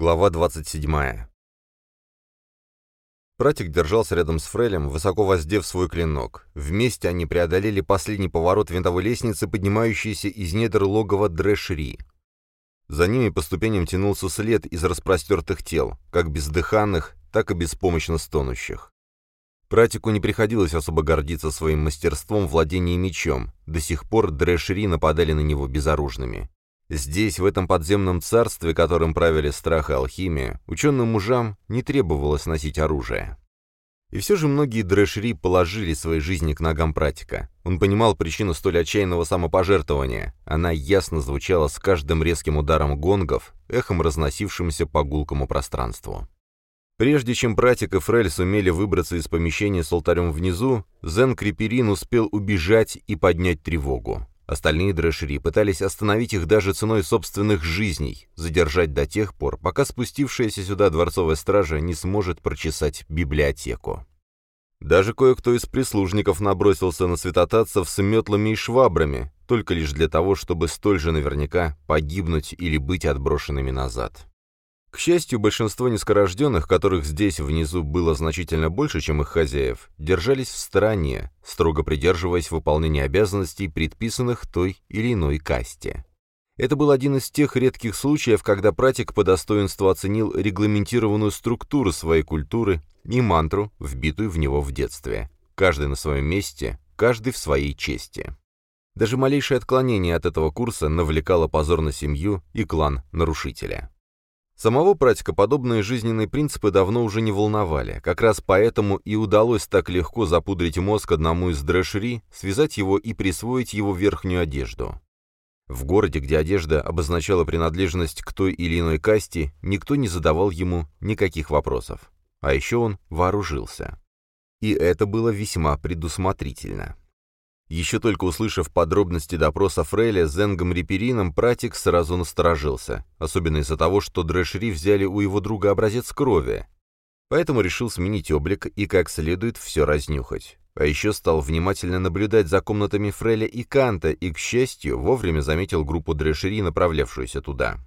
Глава 27. Пратик держался рядом с Фрелем, высоко воздев свой клинок. Вместе они преодолели последний поворот винтовой лестницы, поднимающейся из недр логова Дрэшри. За ними по ступеням тянулся след из распростертых тел, как бездыханных, так и беспомощно стонущих. Пратику не приходилось особо гордиться своим мастерством владения мечом, до сих пор Дрэшри нападали на него безоружными. Здесь, в этом подземном царстве, которым правили страх и алхимия, ученым мужам не требовалось носить оружие. И все же многие дрэшери положили свои жизни к ногам пратика. Он понимал причину столь отчаянного самопожертвования. Она ясно звучала с каждым резким ударом гонгов, эхом разносившимся по гулкому пространству. Прежде чем Пратик и Фрель сумели выбраться из помещения с алтарем внизу, Зен Криперин успел убежать и поднять тревогу. Остальные дрэшери пытались остановить их даже ценой собственных жизней, задержать до тех пор, пока спустившаяся сюда дворцовая стража не сможет прочесать библиотеку. Даже кое-кто из прислужников набросился на святотатцев с метлами и швабрами, только лишь для того, чтобы столь же наверняка погибнуть или быть отброшенными назад. К счастью, большинство низкорожденных, которых здесь внизу было значительно больше, чем их хозяев, держались в стороне, строго придерживаясь выполнения обязанностей, предписанных той или иной касте. Это был один из тех редких случаев, когда пратик по достоинству оценил регламентированную структуру своей культуры и мантру, вбитую в него в детстве. Каждый на своем месте, каждый в своей чести. Даже малейшее отклонение от этого курса навлекало позор на семью и клан нарушителя. Самого пратика подобные жизненные принципы давно уже не волновали, как раз поэтому и удалось так легко запудрить мозг одному из дрэшери, связать его и присвоить его верхнюю одежду. В городе, где одежда обозначала принадлежность к той или иной касте, никто не задавал ему никаких вопросов. А еще он вооружился. И это было весьма предусмотрительно. Еще только услышав подробности допроса Фреля с Зенгом Риперином, Пратик сразу насторожился, особенно из-за того, что Дрэшери взяли у его друга образец крови. Поэтому решил сменить облик и как следует все разнюхать. А еще стал внимательно наблюдать за комнатами Фреля и Канта и, к счастью, вовремя заметил группу Дрэшери, направлявшуюся туда.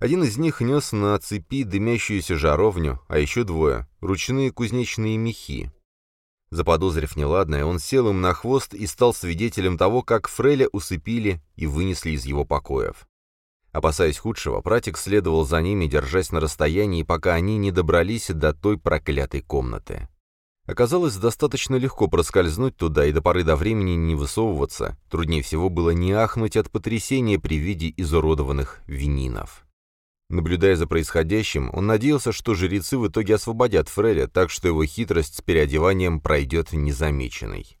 Один из них нес на цепи дымящуюся жаровню, а еще двое — ручные кузнечные мехи. Заподозрив неладное, он сел им на хвост и стал свидетелем того, как Фреля усыпили и вынесли из его покоев. Опасаясь худшего, пратик следовал за ними, держась на расстоянии, пока они не добрались до той проклятой комнаты. Оказалось, достаточно легко проскользнуть туда и до поры до времени не высовываться. Труднее всего было не ахнуть от потрясения при виде изуродованных вининов. Наблюдая за происходящим, он надеялся, что жрецы в итоге освободят Фреля, так что его хитрость с переодеванием пройдет незамеченной.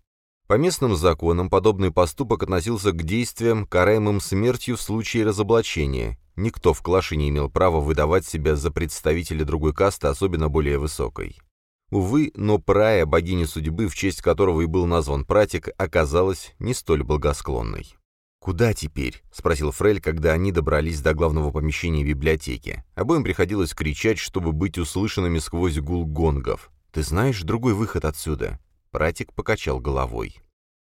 По местным законам подобный поступок относился к действиям, караемым смертью в случае разоблачения. Никто в клаше не имел права выдавать себя за представителя другой касты, особенно более высокой. Увы, но Прая, богиня судьбы, в честь которого и был назван пратик, оказалась не столь благосклонной. «Куда теперь?» — спросил Фрель, когда они добрались до главного помещения библиотеки. Обоим приходилось кричать, чтобы быть услышанными сквозь гул гонгов. «Ты знаешь другой выход отсюда?» Пратик покачал головой.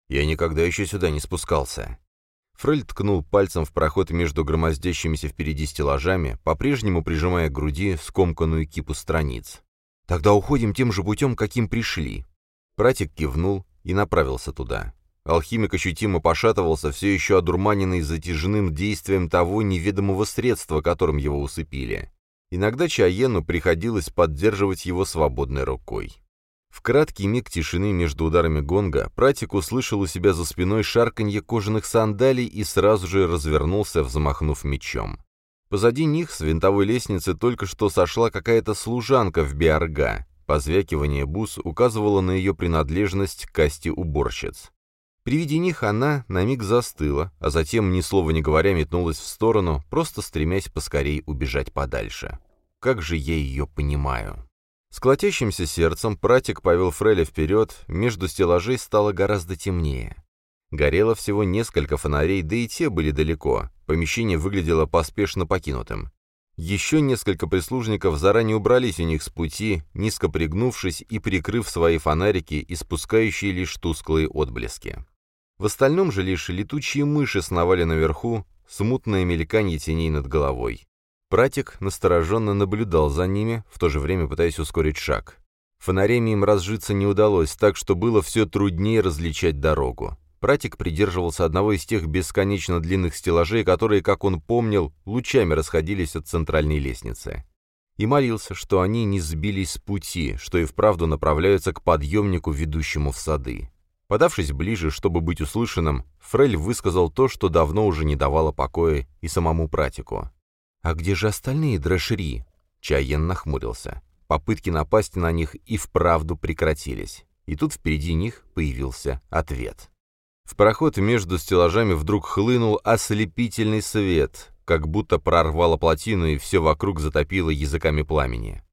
«Я никогда еще сюда не спускался». Фрель ткнул пальцем в проход между громоздящимися впереди стеллажами, по-прежнему прижимая к груди скомканную кипу страниц. «Тогда уходим тем же путем, каким пришли». Пратик кивнул и направился туда. Алхимик ощутимо пошатывался, все еще одурманенный затяжным действием того неведомого средства, которым его усыпили. Иногда Чаену приходилось поддерживать его свободной рукой. В краткий миг тишины между ударами гонга пратик услышал у себя за спиной шарканье кожаных сандалий и сразу же развернулся, взмахнув мечом. Позади них с винтовой лестницы только что сошла какая-то служанка в биарга. Позвякивание бус указывало на ее принадлежность к касте уборщиц. При виде них она на миг застыла, а затем, ни слова не говоря, метнулась в сторону, просто стремясь поскорей убежать подальше. Как же я ее понимаю. С сердцем пратик повел Фреля вперед, между стеллажей стало гораздо темнее. Горело всего несколько фонарей, да и те были далеко. Помещение выглядело поспешно покинутым. Еще несколько прислужников заранее убрались у них с пути, низко пригнувшись и прикрыв свои фонарики, испускающие лишь тусклые отблески. В остальном же лишь летучие мыши сновали наверху, смутное мельканье теней над головой. Пратик настороженно наблюдал за ними, в то же время пытаясь ускорить шаг. Фонарями им разжиться не удалось, так что было все труднее различать дорогу. Пратик придерживался одного из тех бесконечно длинных стеллажей, которые, как он помнил, лучами расходились от центральной лестницы. И молился, что они не сбились с пути, что и вправду направляются к подъемнику, ведущему в сады. Подавшись ближе, чтобы быть услышанным, Фрель высказал то, что давно уже не давало покоя и самому Пратику. «А где же остальные дрэшери?» Чайен нахмурился. Попытки напасть на них и вправду прекратились. И тут впереди них появился ответ. В проход между стеллажами вдруг хлынул ослепительный свет, как будто прорвало плотину и все вокруг затопило языками пламени.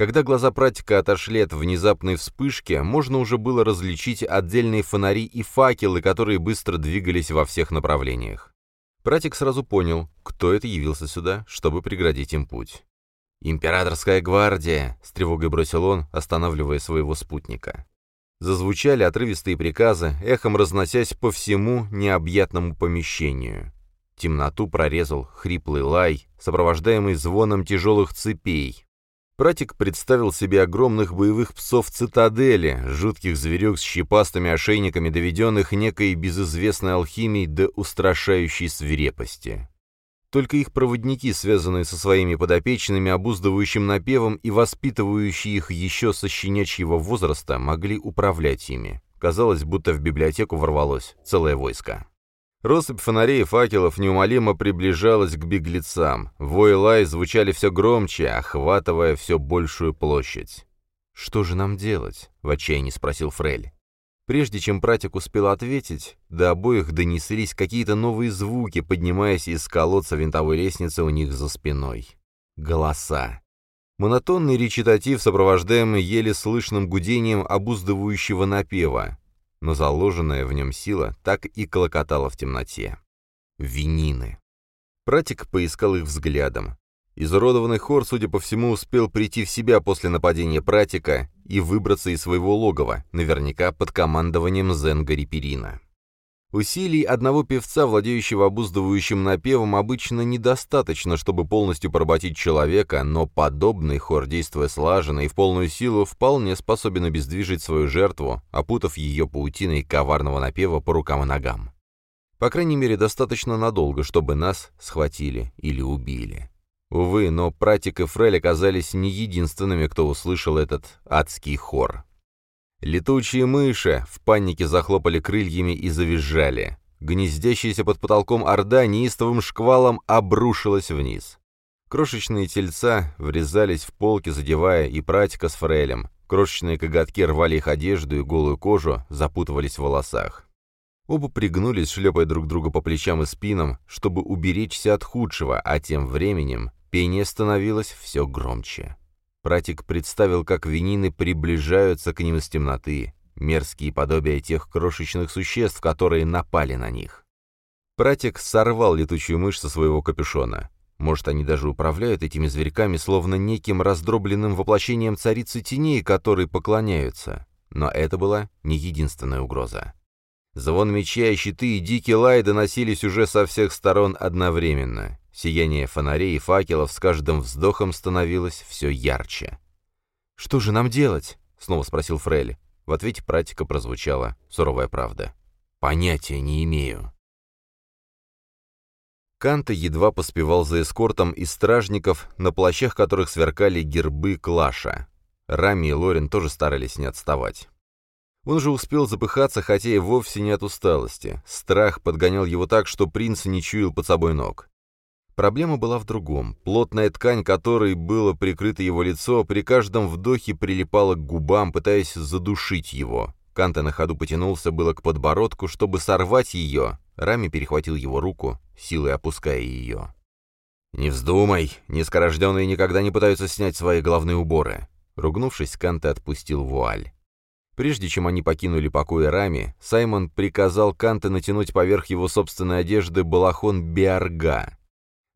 Когда глаза пратика отошли от внезапной вспышки, можно уже было различить отдельные фонари и факелы, которые быстро двигались во всех направлениях. Пратик сразу понял, кто это явился сюда, чтобы преградить им путь. «Императорская гвардия!» — с тревогой бросил он, останавливая своего спутника. Зазвучали отрывистые приказы, эхом разносясь по всему необъятному помещению. Темноту прорезал хриплый лай, сопровождаемый звоном тяжелых цепей. Пратик представил себе огромных боевых псов цитадели, жутких зверек с щепастыми ошейниками, доведенных некой безызвестной алхимией до устрашающей свирепости. Только их проводники, связанные со своими подопечными, обуздывающим напевом и воспитывающие их еще со щенячьего возраста, могли управлять ими. Казалось, будто в библиотеку ворвалось целое войско. Россыпь фонарей и факелов неумолимо приближалась к беглецам. Вой лай звучали все громче, охватывая все большую площадь. «Что же нам делать?» — в отчаянии спросил Фрель. Прежде чем пратик успел ответить, до обоих донеслись какие-то новые звуки, поднимаясь из колодца винтовой лестницы у них за спиной. Голоса. Монотонный речитатив, сопровождаемый еле слышным гудением обуздывающего напева, но заложенная в нем сила так и колокотала в темноте. Винины. Пратик поискал их взглядом. Изуродованный хор, судя по всему, успел прийти в себя после нападения Пратика и выбраться из своего логова, наверняка под командованием Зенгари Перина. Усилий одного певца, владеющего обуздывающим напевом, обычно недостаточно, чтобы полностью поработить человека, но подобный хор, действуя слаженно и в полную силу, вполне способен обездвижить свою жертву, опутав ее паутиной коварного напева по рукам и ногам. По крайней мере, достаточно надолго, чтобы нас схватили или убили. Увы, но Пратик и Фрель оказались не единственными, кто услышал этот адский хор. Летучие мыши в панике захлопали крыльями и завизжали. Гнездящаяся под потолком орда неистовым шквалом обрушилась вниз. Крошечные тельца врезались в полки, задевая и Пратика с Фрелем. Крошечные коготки рвали их одежду и голую кожу, запутывались в волосах. Оба пригнулись, шлепая друг друга по плечам и спинам, чтобы уберечься от худшего, а тем временем Пение становилось все громче. Пратик представил, как винины приближаются к ним из темноты, мерзкие подобия тех крошечных существ, которые напали на них. Пратик сорвал летучую мышь со своего капюшона. Может, они даже управляют этими зверьками, словно неким раздробленным воплощением царицы теней, которой поклоняются. Но это была не единственная угроза. Звон меча, щиты и дикий лай доносились уже со всех сторон одновременно. Сияние фонарей и факелов с каждым вздохом становилось все ярче. «Что же нам делать?» — снова спросил Фрель. В ответе практика прозвучала суровая правда. «Понятия не имею». Канта едва поспевал за эскортом из стражников, на плащах которых сверкали гербы Клаша. Рами и Лорин тоже старались не отставать. Он же успел запыхаться, хотя и вовсе не от усталости. Страх подгонял его так, что принц не чуял под собой ног. Проблема была в другом. Плотная ткань, которой было прикрыто его лицо, при каждом вдохе прилипала к губам, пытаясь задушить его. Канта на ходу потянулся было к подбородку, чтобы сорвать ее. Рами перехватил его руку, силой опуская ее. «Не вздумай! Нескорожденные никогда не пытаются снять свои головные уборы!» Ругнувшись, Канта отпустил вуаль. Прежде чем они покинули покои Рами, Саймон приказал Канте натянуть поверх его собственной одежды балахон биарга.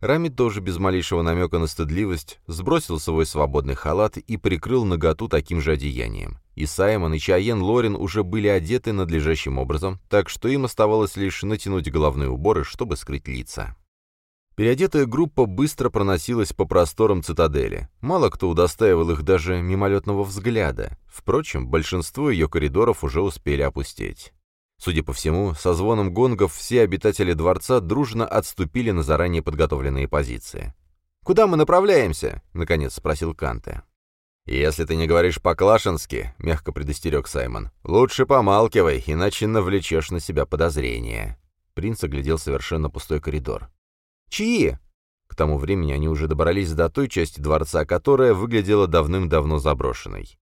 Рами тоже без малейшего намека на стыдливость сбросил свой свободный халат и прикрыл наготу таким же одеянием. И Саймон, и Чаен Лорин уже были одеты надлежащим образом, так что им оставалось лишь натянуть головные уборы, чтобы скрыть лица. Переодетая группа быстро проносилась по просторам цитадели. Мало кто удостаивал их даже мимолетного взгляда. Впрочем, большинство ее коридоров уже успели опустеть. Судя по всему, со звоном гонгов все обитатели дворца дружно отступили на заранее подготовленные позиции. «Куда мы направляемся?» — наконец спросил Канте. «Если ты не говоришь по-клашински», — мягко предостерег Саймон, — «лучше помалкивай, иначе навлечешь на себя подозрения». Принц оглядел совершенно пустой коридор. «Чьи?» К тому времени они уже добрались до той части дворца, которая выглядела давным-давно заброшенной.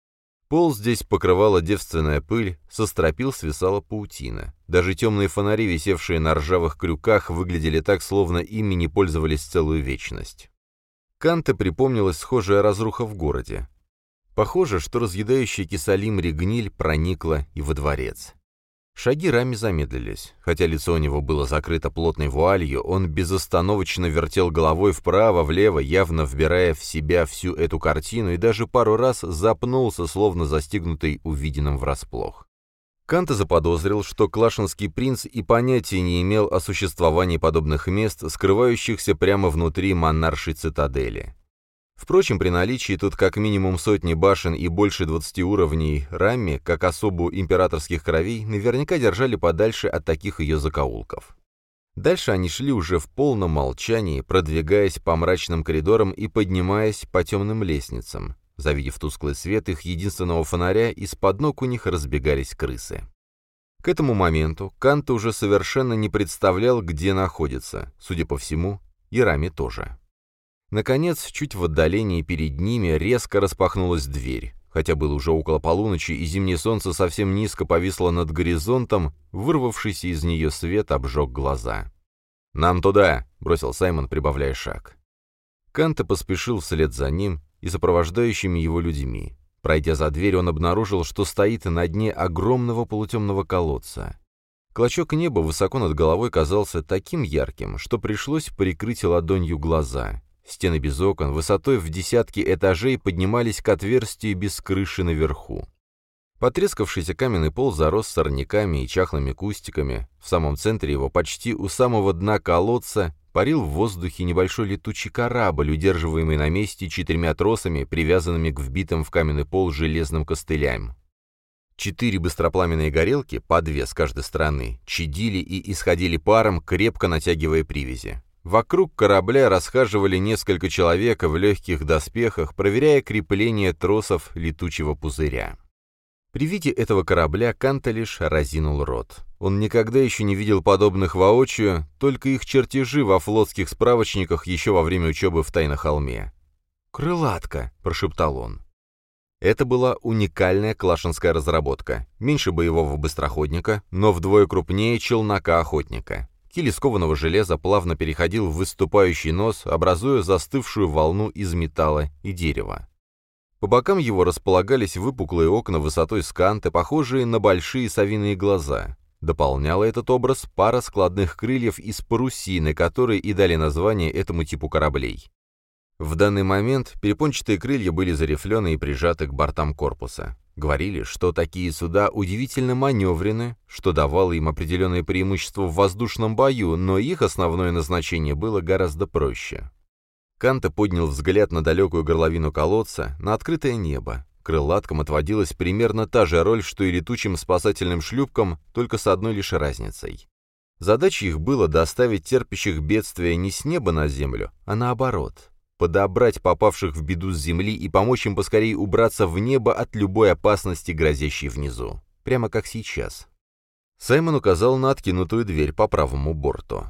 Пол здесь покрывала девственная пыль, со стропил свисала паутина. Даже темные фонари, висевшие на ржавых крюках, выглядели так, словно ими не пользовались целую вечность. Канте припомнилась схожая разруха в городе. Похоже, что разъедающая кисалимри гниль проникла и во дворец. Шаги Рами замедлились. Хотя лицо у него было закрыто плотной вуалью, он безостановочно вертел головой вправо-влево, явно вбирая в себя всю эту картину и даже пару раз запнулся, словно застигнутый увиденным врасплох. Канта заподозрил, что Клашинский принц и понятия не имел о существовании подобных мест, скрывающихся прямо внутри монаршей цитадели. Впрочем, при наличии тут как минимум сотни башен и больше 20 уровней Рамми, как особу императорских кровей, наверняка держали подальше от таких ее закоулков. Дальше они шли уже в полном молчании, продвигаясь по мрачным коридорам и поднимаясь по темным лестницам. Завидев тусклый свет их единственного фонаря, из-под ног у них разбегались крысы. К этому моменту Канта уже совершенно не представлял, где находится, судя по всему, и Рами тоже. Наконец, чуть в отдалении перед ними резко распахнулась дверь. Хотя было уже около полуночи, и зимнее солнце совсем низко повисло над горизонтом, вырвавшийся из нее свет обжег глаза. «Нам туда!» — бросил Саймон, прибавляя шаг. Канта поспешил вслед за ним и сопровождающими его людьми. Пройдя за дверь, он обнаружил, что стоит на дне огромного полутемного колодца. Клочок неба высоко над головой казался таким ярким, что пришлось прикрыть ладонью глаза. Стены без окон, высотой в десятки этажей, поднимались к отверстию без крыши наверху. Потрескавшийся каменный пол зарос сорняками и чахлыми кустиками. В самом центре его, почти у самого дна колодца, парил в воздухе небольшой летучий корабль, удерживаемый на месте четырьмя тросами, привязанными к вбитым в каменный пол железным костылям. Четыре быстропламенные горелки, по две с каждой стороны, чадили и исходили паром, крепко натягивая привязи. Вокруг корабля расхаживали несколько человек в легких доспехах, проверяя крепление тросов летучего пузыря. При виде этого корабля Канта лишь разинул рот. Он никогда еще не видел подобных воочию, только их чертежи во флотских справочниках еще во время учебы в Тайнохолме. «Крылатка», — прошептал он. Это была уникальная клашинская разработка. Меньше боевого быстроходника, но вдвое крупнее челнока-охотника. Киль из кованого железа плавно переходил в выступающий нос, образуя застывшую волну из металла и дерева. По бокам его располагались выпуклые окна высотой сканты, похожие на большие совиные глаза. Дополняла этот образ пара складных крыльев из парусины, которые и дали название этому типу кораблей. В данный момент перепончатые крылья были зарифлены и прижаты к бортам корпуса. Говорили, что такие суда удивительно маневрены, что давало им определенное преимущество в воздушном бою, но их основное назначение было гораздо проще. Канта поднял взгляд на далекую горловину колодца, на открытое небо. Крылаткам отводилась примерно та же роль, что и летучим спасательным шлюпкам, только с одной лишь разницей. Задачей их было доставить терпящих бедствия не с неба на землю, а наоборот, подобрать попавших в беду с земли и помочь им поскорее убраться в небо от любой опасности, грозящей внизу. Прямо как сейчас. Саймон указал на откинутую дверь по правому борту.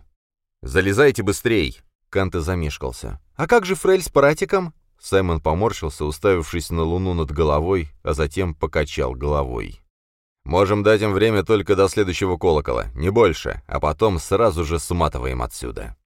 «Залезайте быстрей!» Канте замешкался. «А как же Фрель с Паратиком?» Саймон поморщился, уставившись на луну над головой, а затем покачал головой. «Можем дать им время только до следующего колокола, не больше, а потом сразу же сматываем отсюда».